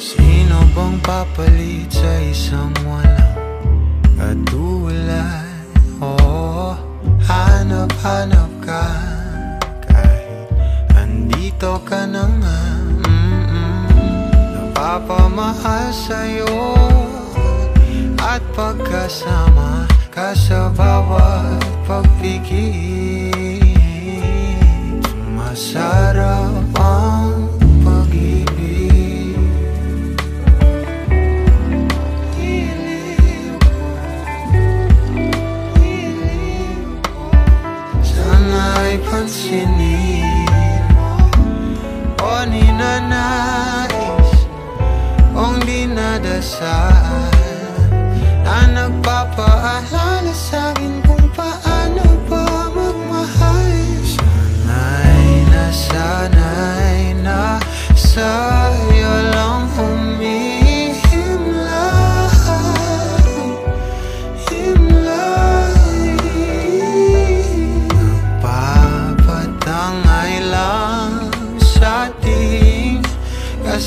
Sino bang papalit sa isang walang katulad? Oh, hanap-hanap ka Kahit andito ka na nga mm-mm. Napapamahal sa'yo At pagkasama ka sa bawat pagpigil Masarap Sana'y pansinin O ninanais Kung dinadasal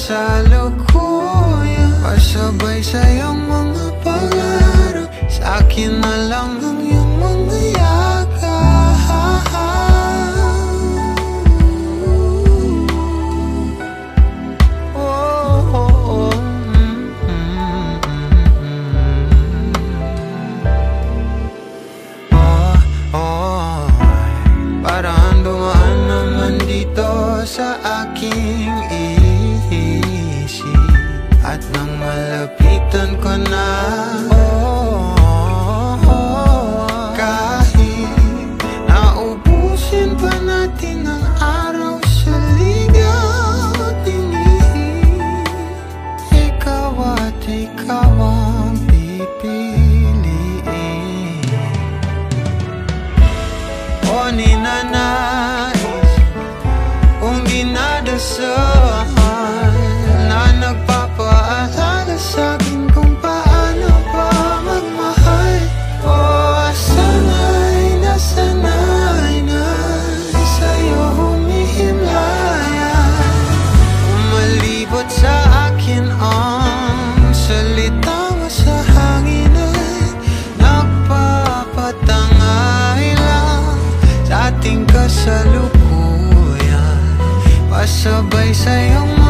kasalukuyan Pasabay sa iyong mga pangarap. Sa akin na lang ang iyong mga yakap Oh, oh, oh, mm, mm, mm. Oh, oh, parang dumaan naman dito sa aking Umalibot sa akin ang salita sa hangin ay Nagpapatangay lang. Sa kasalukuyan Pasabay sa iyong